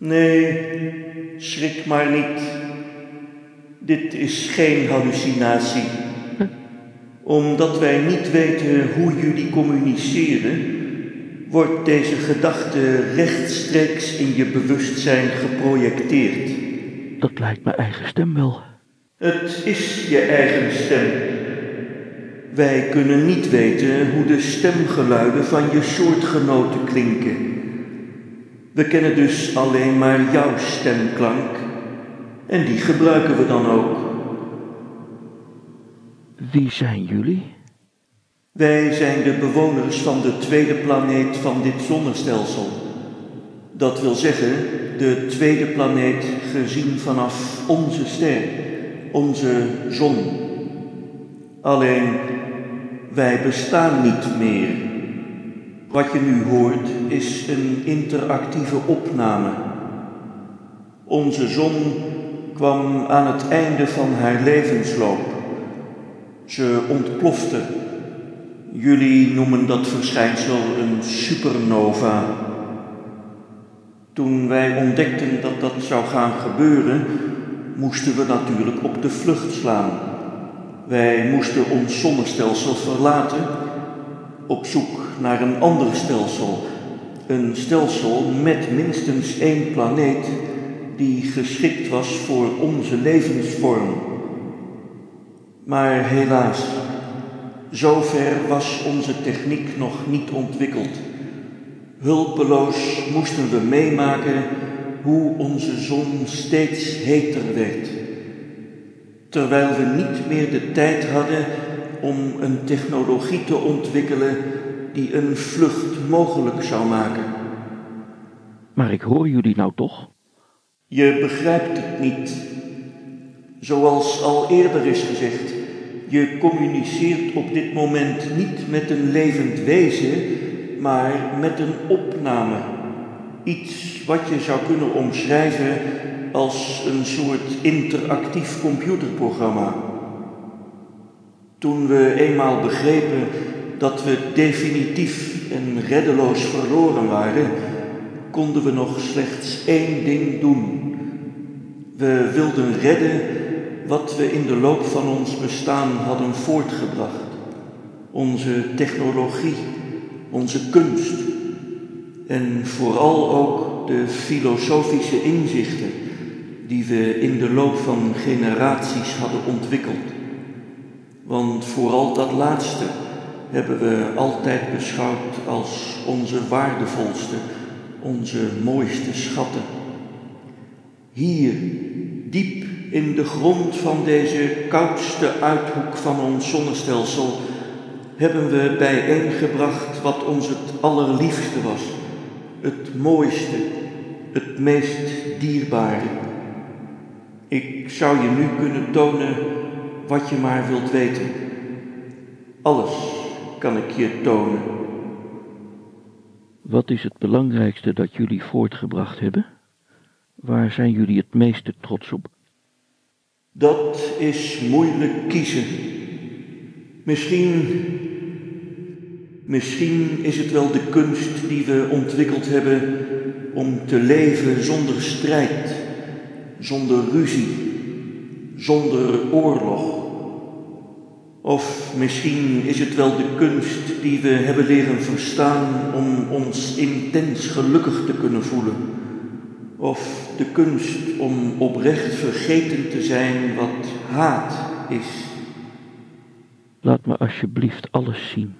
Nee, schrik maar niet. Dit is geen hallucinatie. Omdat wij niet weten hoe jullie communiceren, wordt deze gedachte rechtstreeks in je bewustzijn geprojecteerd. Dat lijkt mijn eigen stem wel. Het is je eigen stem. Wij kunnen niet weten hoe de stemgeluiden van je soortgenoten klinken. We kennen dus alleen maar jouw stemklank en die gebruiken we dan ook. Wie zijn jullie? Wij zijn de bewoners van de tweede planeet van dit zonnestelsel. Dat wil zeggen, de tweede planeet gezien vanaf onze ster, onze zon. Alleen, wij bestaan niet meer. Wat je nu hoort is een interactieve opname. Onze zon kwam aan het einde van haar levensloop. Ze ontplofte. Jullie noemen dat verschijnsel een supernova. Toen wij ontdekten dat dat zou gaan gebeuren, moesten we natuurlijk op de vlucht slaan. Wij moesten ons zonnestelsel verlaten op zoek naar een ander stelsel. Een stelsel met minstens één planeet die geschikt was voor onze levensvorm. Maar helaas, zover was onze techniek nog niet ontwikkeld. Hulpeloos moesten we meemaken hoe onze zon steeds heter werd, terwijl we niet meer de tijd hadden om een technologie te ontwikkelen die een vlucht mogelijk zou maken. Maar ik hoor jullie nou toch? Je begrijpt het niet. Zoals al eerder is gezegd, je communiceert op dit moment niet met een levend wezen, maar met een opname. Iets wat je zou kunnen omschrijven als een soort interactief computerprogramma. Toen we eenmaal begrepen dat we definitief en reddeloos verloren waren, konden we nog slechts één ding doen. We wilden redden wat we in de loop van ons bestaan hadden voortgebracht. Onze technologie, onze kunst en vooral ook de filosofische inzichten die we in de loop van generaties hadden ontwikkeld. Want vooral dat laatste hebben we altijd beschouwd als onze waardevolste, onze mooiste schatten. Hier, diep in de grond van deze koudste uithoek van ons zonnestelsel, hebben we bijeengebracht wat ons het allerliefste was, het mooiste, het meest dierbare. Ik zou je nu kunnen tonen wat je maar wilt weten. Alles kan ik je tonen. Wat is het belangrijkste dat jullie voortgebracht hebben? Waar zijn jullie het meeste trots op? Dat is moeilijk kiezen. Misschien, misschien is het wel de kunst die we ontwikkeld hebben om te leven zonder strijd, zonder ruzie, zonder oorlog. Of misschien is het wel de kunst die we hebben leren verstaan om ons intens gelukkig te kunnen voelen. Of de kunst om oprecht vergeten te zijn wat haat is. Laat me alsjeblieft alles zien.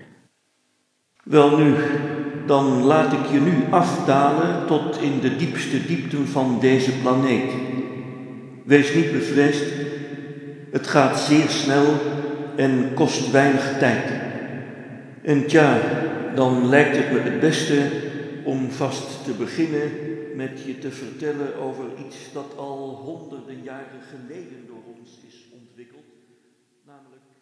Wel nu, dan laat ik je nu afdalen tot in de diepste diepten van deze planeet. Wees niet bevreesd, het gaat zeer snel en kost weinig tijd. En tja, dan lijkt het me het beste om vast te beginnen met je te vertellen over iets dat al honderden jaren geleden door